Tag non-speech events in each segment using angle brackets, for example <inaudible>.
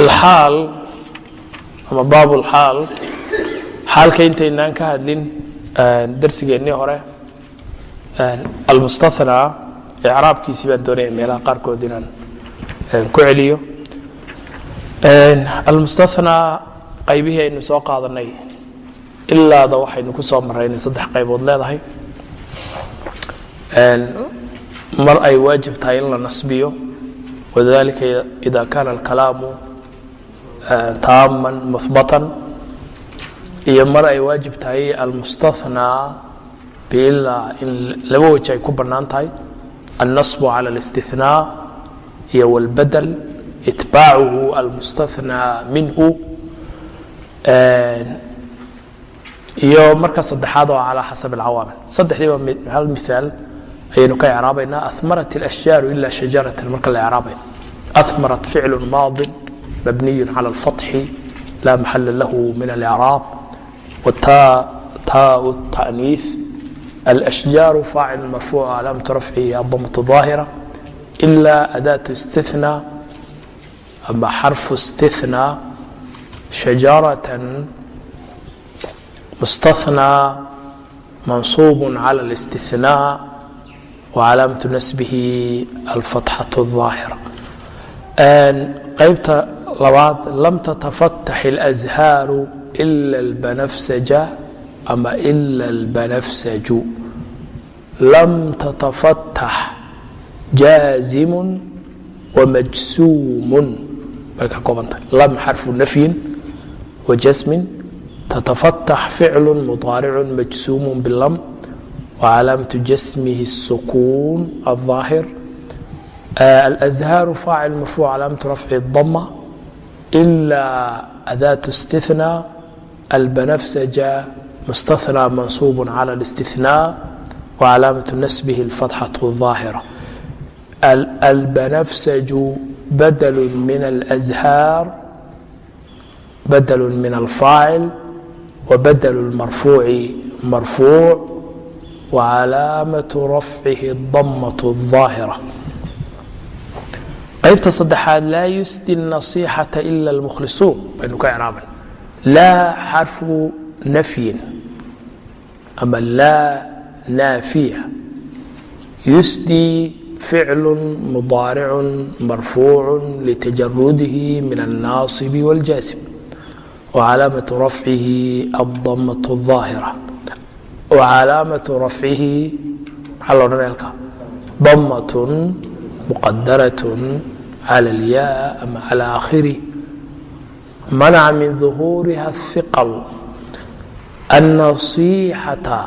alxaal ama baab xaalka intaynaan ka hadlin darsigeennii hore almustahnaa icraabkiisii baan doonaya meelaha qaarkood inaan ku celiyo. Almustahnaa qaybihii aynu soo qaadanay ilaada waxaynu ku soo marray inay saddex qaybood leedahay. Mar ay waajib tahay in la nasbiyo wadalika ida kaana alkalaamu taaman muhbatan iyo mar ay waajib tahay almustathnaa biilaa in laba weji ay ku bannaan tahay alnasbu cala اlاstinaa iyo wاlbadel itbaacuhu almustathnaa minhu iyo marka saddexaad oo calaa xasab اlcawaamil saddexdiiba hal miaal ayaynu ka icraabaynaa amarat اlأshjaaru ila shajaratan marka la icraabayo amarat ficlu maadin mabniy cala اlfaطxi la maxala lahu min اlإcraab wtaau التأniiث الأشjaaru faacil marfuuc calaamatu rafcihi adamaة ظaahira إla adaة اstinaa ama xarfu اstinaa shajarة mustahnaa mansuub cala الاstinaa wcalaamatu nasbihi alfatxaة الظaahira qaybta labaad lam tatafatax اlأshaaru ila اlbanafsaja ama ila اlbanafsaju lam tatafatax jaazimu wamajsuumun bay ka koobantahay lam xarfu nafyin wajasmin tatafatax ficlu mudaaricu majsuumu bilam wcalaamatu jasmihi الsukuun الظaahir الأزهاar faacil marfuuc calaamatu rafci الdama إla أdaة اstinaa الbanafsaja mustahnى mansuub calى الاstinاء wcalaamaة nasbih الfatxaة الظaahirة الbanafsaju badl min الأزهاar badl min الfaacil wbadl الmarfuuci marfuuc wcalaamaة rafcihi الdamaة الظaahirة qaybta saddexaad laa yusdi النaصيxaةa إla اlmukhlisuun baynu ka craaban laa xarfu nafyin ama laa naafiya yusdi ficlu mudaaricu marfuucu litajarudihi min الnaصib wاljaasib wcalaamaة rafcihi الdamaة oo calaamatu rafcihi maxaa la odhanaya alka damatun muqadaratun cala alyaa ama cala aakhiri manaca min duhuuriha athiqalu annasiixata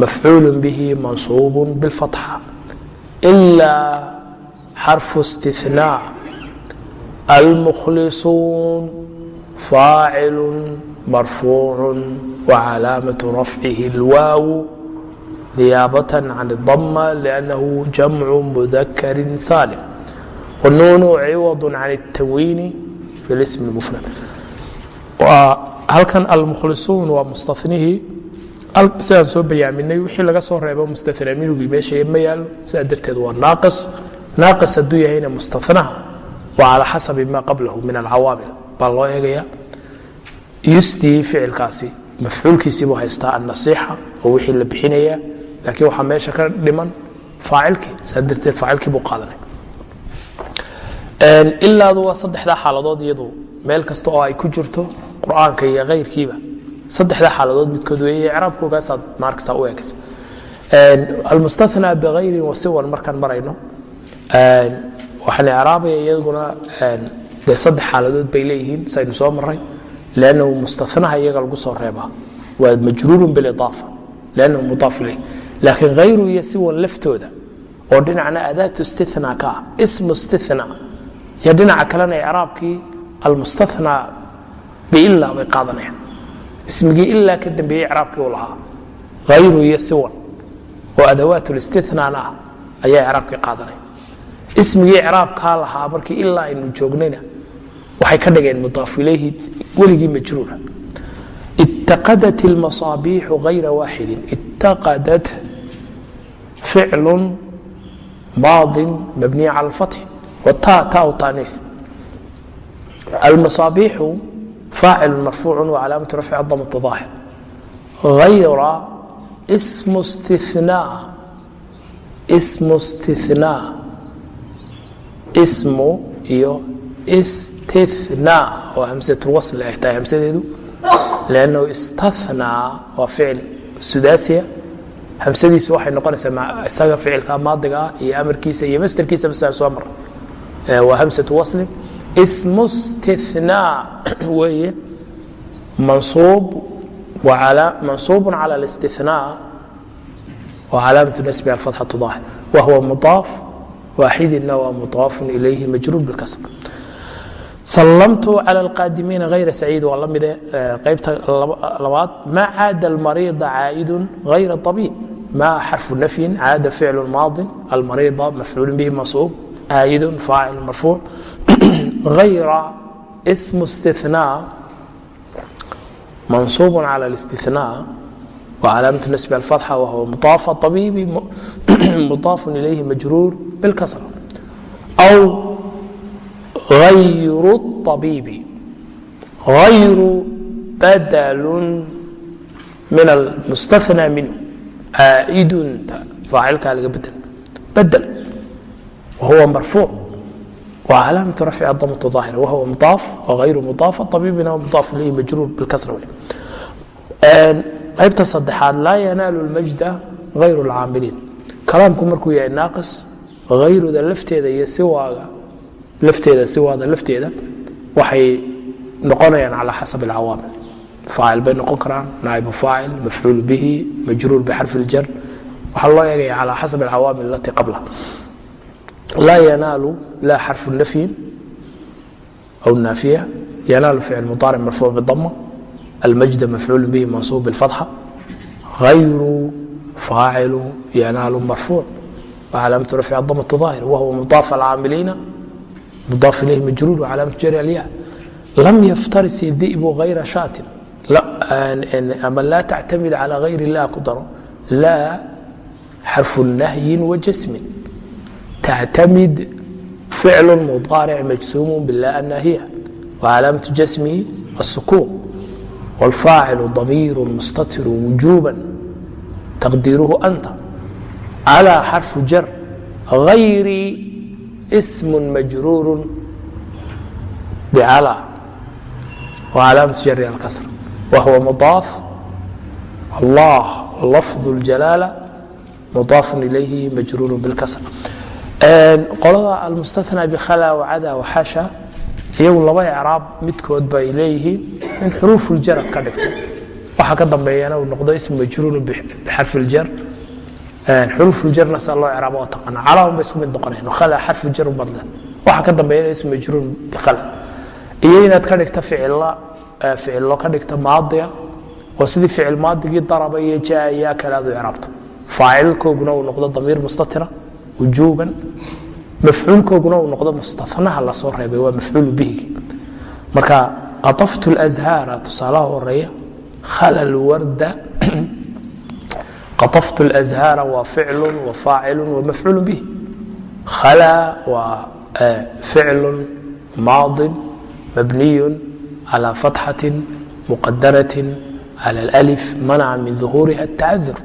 mafcuulu bihi mansuubu bilfatxa ilaa xarfu istithnaa almukhlisuun faacilun marfuuع وcalaamaة rafcihi اlwaaw niyaabaة can الضmة لأnnahu jamcu mudakari salim wnuunu ciwad can الtanwiini fi اsm اmufrad halkan almukhlisuun waa mustanihii sidaan soo bayaaminay wixii laga soo reebo mustanaa minhugii meesha ma yaalo sidaa darteed waa naaqis naaqis hadduu yahayna mustanaha waa calى xasabi ma qablahu min alcawaamil baa loo eegaya yusdii ficilkaasi mafcuulkiisii buu haystaa annasiixa oo wixii la bixinaya laakiin waxaa meesha ka dhiman faacilkii saa darteed faacilkii buu qaadanay. Ilaadu waa saddexdaa xaaladood iyadu meel kasta oo ay ku jirto qur'aanka iyo kayrkiiba saddexdaa xaaladood midkood weeye icraabkoogaasaad maarkasa u eegaysa. Almustathnaa bikayrin wasiwan markaan marayno. Waxaan icraabaya iyaguna dee saddex xaaladood bay leeyihiin saynu soo maray lannahu mustanaha iyaga lagu soo reebaa waa majruurun bilidaafa lannahu mudaaf ilayh laakiin hayru iyo siwan laftooda oo dhinacna adaatu istina ka ah ismu istina iyo dhinaca kalena icraabkii almustathnaa biila bay qaadanayaan ismigii ilaa ka dambeeyey icraabkii u lahaa hayru iyo siwan oo adawaat listinaana ah waxay ka dhigeen mudaaf ilayhi weligii majruura itaqadat اlmasaabiixu hayra waaxidi itaqadat ficlu maadi mabniya cala اlfatxi wata tau taniif. Almasaabiixu faacil marfuucu wacalaamatu rafci cadam taahir hayra smu stinaa smu stinaa smu iyo istinaa oo hamsatulwasl ay tahay hamsadeedu lannahu istanaa waa ficil sudaasiya hamsadiisu waxay noqonaysaa isaga ficilka maadiga ah iyo amarkiisa iyo masderkiisa basa soo mara waa hamsatu waslin ismu stinaa weeye mansuub mansuub calى الاstinaa وcalaamaة nasbi alfatxaة ظaahir wahwa muضaaf waaxidina waa muضaaf ilayhi majruur bاlkasr sallamtu calى اlqaadimiina hayra saciid waa la mide qaybta labaad ma caada اlmariiضa caa'idu hayra طabiib ma xarfu nafyin caada ficlu maadi almariiضa mafcuul bihi mansuub caa'idu faacil marfuuc <clears throat> hayra smu اstinaa منصوب على الاستثناء وعلامة نسب الفتحة وهو مضاف طبيبي <clears throat> مضاف إليه مجرور بالكسرة أو غير الطبيب غير بدل من المستثنى منه عائد فاعلك على بدل بدل وهو مرفوع وعلامة رفع الضمة ظاهرة وهو مضاف وغير مضاف طبيبنا مضاف إليه مجرور بالكسرة qaybta saddexaad laa yanaalu اlmajda hayru اlcaamiliin kalaamku markuu yahay naaqis hayruda lafteeda iyo siwaaga lafteeda siwaada lafteeda waxay noqonayaan calى xasab اlcawaamil faacil bay noqon karaan naaibu faacil mafcuul bihi majruur bxarfi اljar waxaa loo eegaya calى xasab اlcawaamil alati qabla laa yanaalu la xarfu nafyin aw naafiya yanaalu ficil mudaaric marfuuc bidama almajda mafcuul bihi mansuub biاlfatxa hayru faacilu yanaalu marfuuc wcalaamatu rafci damatu ظaahir wahwa mudaaf alcaamiliina mudaaf ilayhi majruur wcalaamatu jari alya lam yaftaris di'bu hayra shaatin ama laa tactamid calى hayr اllah ku daro laa xarfu nahyin wajasmin tactamid ficlu mudaaric majsuum bila anaahiya wcalaamatu jasmihi الsukuun wاlfaacilu damiiru mustatiru wujuuba taqdiiruhu anta calى xarfu jar غayri sm majruur bcalى wcalaamatu jari alkasr wahwa mudaaf allah lafظ اljalaala mudaaf ilayhi majruur bاlkasr qolada almustaثnى bkhala wcada waxaasha iyagu laba ecraab midkood bay leeyihiin in xuruuf uljarab ka dhigto waxa ka dambeeyana uu noqdo ism majruurun bixarfi iljar xurufuljarna saa loo craabo oo taqaana calaa unba isku mid noqonayn khala xarfu jar ubad leh waxaa ka dambeeya inay ismu majruun bikhala iyo inaad ka dhigta ficilla ficillo ka dhigta maadiga oo sidii ficil maadigii daraba iyo jaa iyo kale aad u craabto faacilkooguna uu noqdo damiir mustatira wujuuban. Mafcuulkooguna uu noqdo mustathnaha la soo reebay waa mafcuulu bihigi marka aaftu lazhaara tusaalaha horreeya khala lwarda qaطaftu اlأzhaara waa ficlu wa faacilu wa mafcuul bihi khala waa ficlu maadin mabniyu calى fatxaةi muqadaraة calى اlأlif manaca min ظuhuuriha الtacadur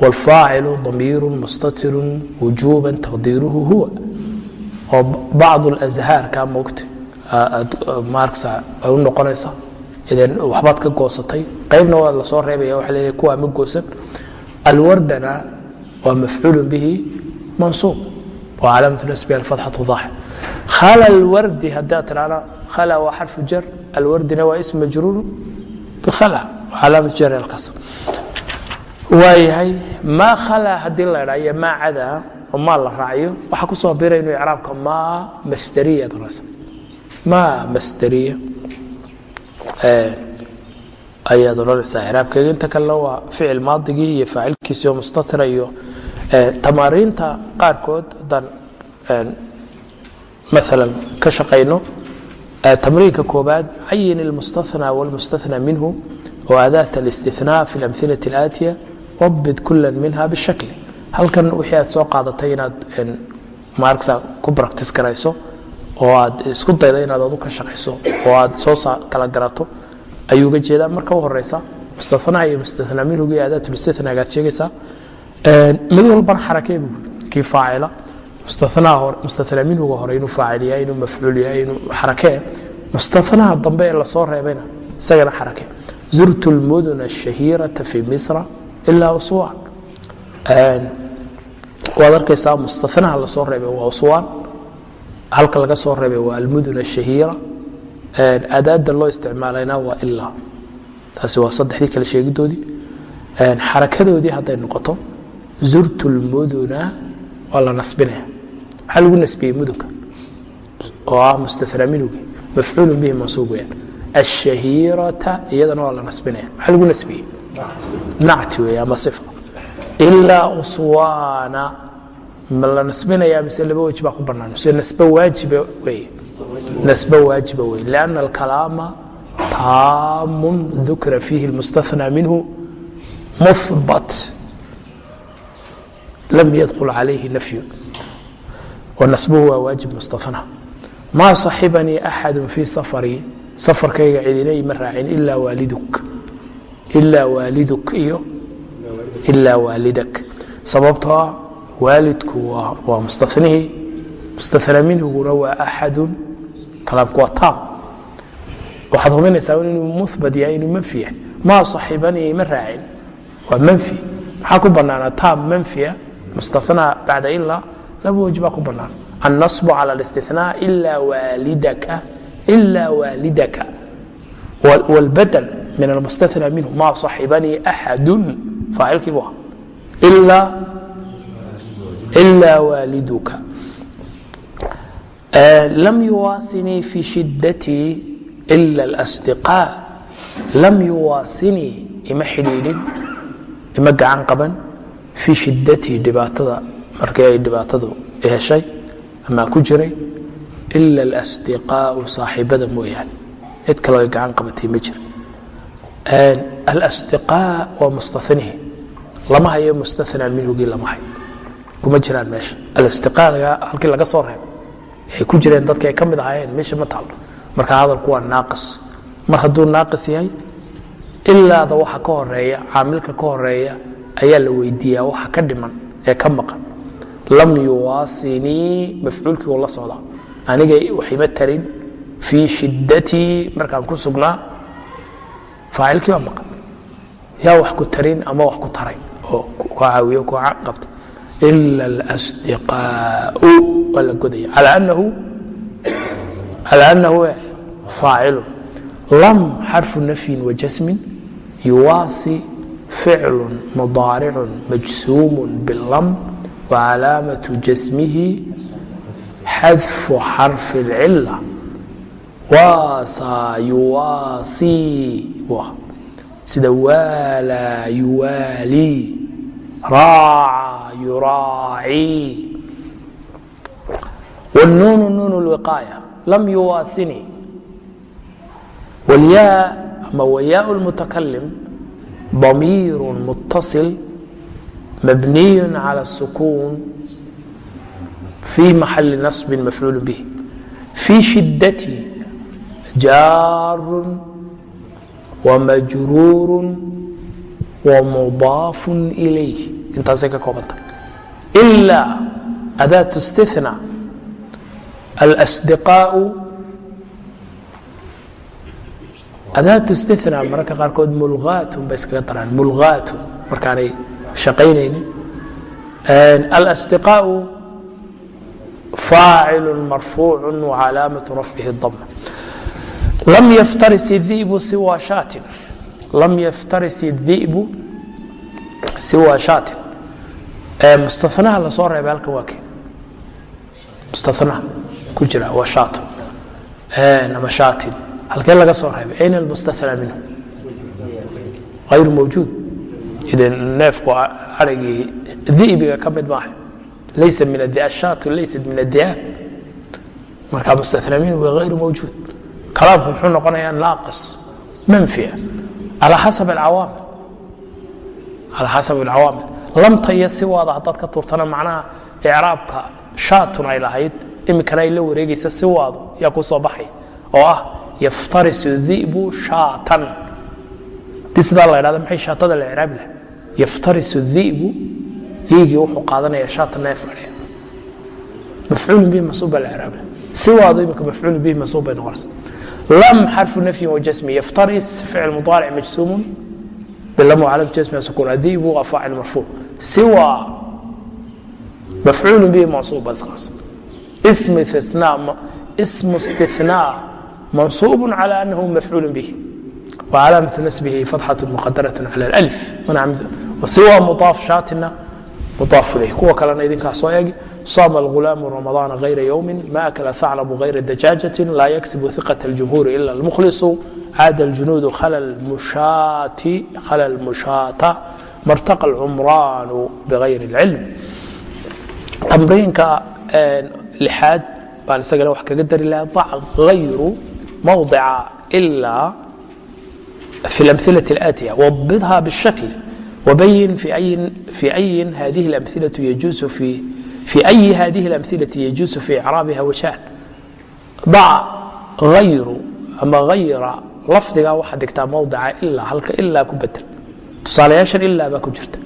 wاlfaacilu damiiru mustatiru wujuuba taqdiiruhu huwa oo bacd اlأzhaar kaa moogta marksa ay u noqonaysa idan waxbaad ka goosatay. Qaybna waa la soo reebaya waa leeyahay kuwaa ma goosan. Alwardana waa mafcuul bihi mansuub. Wa calaamatu nasbiha alfatxatu ظaahir khala alwardi haddaad tidhahda khala waa xarfu jar alwardina waa ism majruur bikhala wa calaamatu jar alkasr waayahay maa khala haddii la dhaa iyo maa cadaa oo maa la raaciyo waxaa ku soo bira inuu icraabka maa masderiya maa masderiya ayaad odhanaysaa icraabkeega inta kalena waa ficil maadigii iyo faacilkiisi oo mustatira iyo tamaariinta qaarkood haddaan maalan ka shaqayno tamriinka koobaad cayin ilmustaثnى wاlmustaثnى minhu وadaat الاstinاء fi اlamhilaة اlaatiya wabid kula minha bishakli halkan wixii aad soo qaadatay inaad maarksa ku bractice garayso oo aad isku dayda inaad ka shaqayso oo aad soo kala garato ayuu uga jeedaa. Marka u horeysa mustanaa iyo mustanaa minhuga iyo aadaatulistinaagaad sheegaysaa mid walbana xarakee buu kii faacila. Mustanaa minhuga hore inuu faacil yahay inuu mafcuul yahay inuu xarakee mustanaha dambe ee la soo reebayna isagana xarakee zurtu lmuduna ashahiirata fi misra ilaa uswaan. Waad arkaysaa mustanaha la soo reebay waa uswaan halka laga soo reebay waa almudun ashahiira adaada loo isticmaalayna waa ilaa taasi waa saddexdii kale sheegidoodii. Xarakadoodii hadday noqoto zurtu lmuduna waa la nasbinaya maxaa lagu nasbiyey mudunka oo ah mustanaa minugii mafcuulu bihi mansuub weyaan ashahiirata iyadana waa la nasbinaya maxaa lagu nasbiyey? Nacti wey ama sifa. Ilaa uswaana ma la nasbinayaa mise laba baa ku bannaan? Mise nasbe waajiba wey? Nasbe waajiba wey. Lianna alkalaama taamun dukira fiihi lmustathnaa minhu muhbat lam yadkul calayhi nafyu wanasbuhu waa waajib mustathna. Maa saxibanii axadu fii safarii safarkayga cidina ima raacin ilaa waaliduk. Ilaa waaliduk iyo ilaa waalidak sababtoo ah waalidku waa mustanihii mustanaa minhuguna waa axadun kalaamku waa taam waxaad hubinaysaa inuu muhbat yahay inuu manfi yahay maa saxibanii ima raacin waa manfi maxaa ku bannaana taam manfiya mustanaa bacda ilaa laba waj baa ku bannaan النصب على الاستثناء إلا والدك إلا والدك والبدل من المستثنى منه ما صحبني أحد فاعلkii bu إلا إلا والدك لم يواصني في شدتي إلا الأصدقاء لم يواصني ima xidhiidhin ima gacan qaban fii shidatii dhibaatada markii ay dhibaatadu heshay amaa ku jiray ila alasdiqaau saaxiibada mooyaane cid kaloo ay gacan qabatay ma jira alasdiqaa waa mustanihi lama hayo mustanaa minhugii lama hayo kuma jiraan meesha. Alasdiqaadaga halkii laga soo reebo ay ku jireen dadka ay ka mid ahaayeen meesha ma taalo marka hadalku waa naaqis. Mar hadduu naaqis yahay ilaada waxa ka horreeya caamilka ka horreeya ayaa la weydiiyaa waxa ka dhiman ee ka maqan. Lam yuwaasinii mafcuulkii uu la socdaa aniga waxima tarin fii shidatii markaan ku sugnaa faacilkii baa maqan. Yaa wax ku tarin ama wax ku taray oo ku caawiyo ku qabta ila اlasdiqaau waa la godaya calى anahu faacilu lam xarfu nafyin wajasmin yuwaasi ficlu mudaaricu majsuum biاlam وcalaamaة jasmihi xadfu xarfi اlcila waasaa yuwaasii sida waalaa yuwaalii raaca yuraacii wnuunu nuun lwiqaaya lam yuwaasinii walyaa ama wayaa lmutakalim damiiru mutasil mabniyu cala sukuun fii maxali nasbi mafcuul bih fii shiddati jaarun wamajruurun wamudaafun ilayh intaasay ka koobanta ilaa adaat اstina alsdiqaau adaat istina mararka qaarkood mulgaatun bay iskaga daraan mulgaatun markaanay shaqaynaynin alsdiqaau faacilu marfuucu wacalaamatu rafcihi dama lam yaftaris idibu siwa shaatin lam yaftaris idibu siwa shaatin mustanaha la soo reebay halkan waa ke mustanaha ku jira waa shaatun ama shaatin halkee laga soo reebay. Ayna almustanaa minhu. Hayru mawjuud. Ide neefku aragii dibiga ka mid maaha. Laysa min ashaatu laysat min adiaab marka mustanaa minhu waa hayru mawjuud. Kalaamku muxuu noqonayaa naaqis manfia. Alaa xasab awaamil lamta iyo siwaada haddaad ka tuurtana macnaha icraabka shaatun ay lahayd iminkana ay la wareegaysa siwaadu yaa ku soo baxay oo ah yaftarisu di'bu shaatan. Dii sidaa la dhahda maxay shaatada la ciraabi lahay yaftarisu di'bu diigii wuxuu qaadanaya shaata neef adhe mafcuul bihi masuub baa la ciraabi lahay siwaadu iminka mafcuul bihi masuub bay noqonaysa lam xarfu nafyin wajasmi yaftaris ficil mudaaric majsuumun bilam calam jasmi sukuun adi'bu waa faacil marfuuc siwa mafcuul bihi mansuub baa iskaas اسم استثناء اسم استثناء منصوب على أنه مفعول به وعلامة نسبه فتحة مقدرة على الألف وسوى مضاف شاتنا مضاف إليه kuwa kalena idinkaa soo eegi صام الغلام رمضان غير يوم ما أكل ثعلب غير دجاجة لا يكسب ثقة الجمهور إلا المخلص عاد الجنود خلى المشاة خلى المشاة ما ارتقى العمران بغير العلم تمرينka lixaad baan isagana wax kaga dari laha dac hayru mawdica ilaa fi اlamhilaة اlaatiya wabidha bالshakl wabayin fi ayi hadihi اlamhilaة yajuusu fi ayi hadihi اlamhilaةi yajuusu fi icraabiha wajhan dac hayru ama hayra lafdigaa waxaa digtaa mawdica ilaa halka ilaa ku bedel. Tusaalayaashan ilaa baa ku jirta.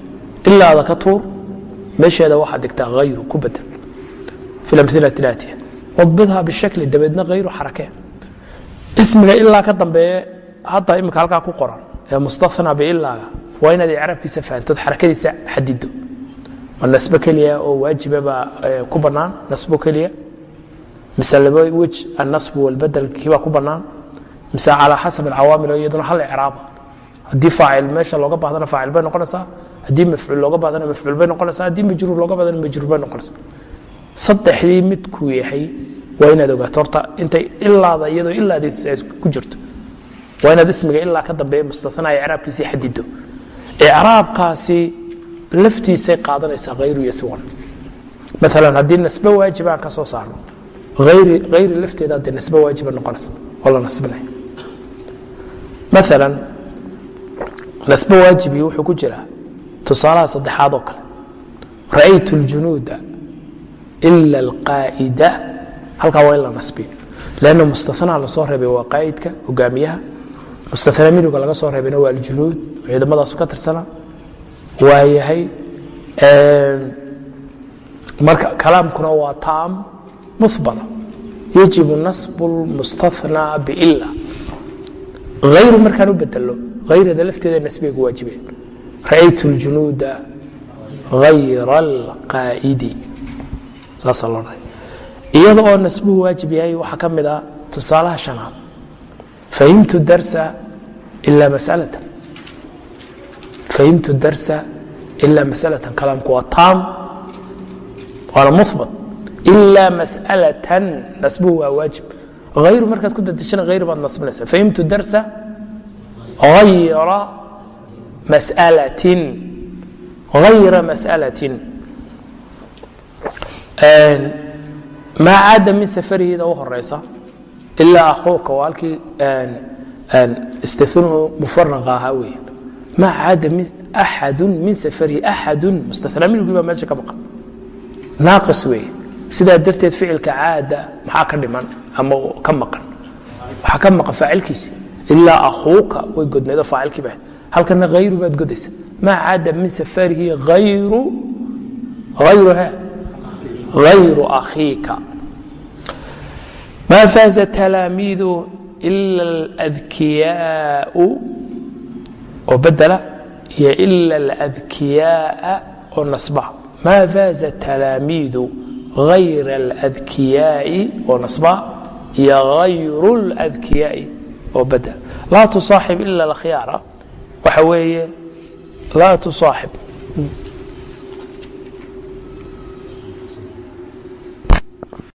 Ilaada ka tuur meesheeda waxaa digtaa hayru ku bedel. Fi amila aatiya wadbidha bishakli dabeedna hayru xarakeen ismiga ilaa ka dambeeye hadda imika halkaa ku qoran ee mustahnaa biilaaga waa inaad icraabkiisa fahantood xarakadiisa xadido ma nasbo keliya oo waajiba baa ku bannaan? Nasbo keliya? Mise laba wej annasbu walbadel kiibaa ku bannaan mise calaa xasab alcawaamil oo iyaduna hal icraaba haddii faacil meesha looga baahdana faacil bay noqonaysaa. Haddii mafcuul looga baahdana mafcuul bay noqonaysaa. Haddii majruur looga baahdana majruur bay noqonaysaa. Saddexdii midkuu yahay waa inaad ogaato. Horta intay ilaada iyadoo ilaadiis ay ku jirto. Waa inaad ismiga ilaa ka dambeeya mustahnaa icraabkiisii xadido icraabkaasi laftiisay qaadanaysaa hayru iyo siwan maalan haddii nasbe waajiba aan ka soo saarno hayri lafteeda dee nasbe waajiba noqonaysa oo la nasbinaya maalan nasbe waajibii wuxuu ku jiraa tusaalaha saddexaad oo kale. Ra'aytu اljunuuda ila alqaa'ida halkaa waa in la nasbiyo. Lanna mustahnaa la soo reebay waa qaa'idka hogaamiyaha. Mustahnaa minuga laga soo reebayna waa aljunuud ciidamadaasu ka tirsana waa yahay marka kalaamkuna waa taam muhbata yajibu nasbu lmustahnaa biila hayru markaan u bedelo hayrada lafteeda nasbigay ku waajibeen ra'aytu اljunuuda loo dhahay iyada oo nasbuhu waajib yahay waxaa ka mid a tusaalaha shanaad fahimtu darsa ilaa masalatan fahimtu darsa ilaa masalatan kalaamku waa taam waana muhbat ilaa mas'alatan nasbuhu waa waajib hayru markaad ku bedeshana hayr baad nasbinaysa fahimtu darsa hayra mas'alatin hayra mas'alatin maa caada min safarihiida u horeysa ilaa akhuuka waa halkii mufaraqa ahaa weya maa caada axadu min safarihi axadu mustanaa minhugii baa meesha ka maqan naaqis weeye sidaa darteed ficilka caada maxaa ka dhiman ama ka maan waxaa ka maan faacilkiisi ilaa akuuka way godnaydo aacilkiiba halkana hayru baad godaysa. Maa caada min safaarihi ayru ayruha ayru akhiika. Maa faaza talaamiidu ila aladkiyaau oo badela iyo ila aladkiyaaa oo nasba maa faaza talaamiidu غayra اlأdkiyaaءi oo nasba iyo غayru اlأdkiyaaءi oo bedela laa tusaaxib ila اlkhyaara waxa weeye laa tusaaxib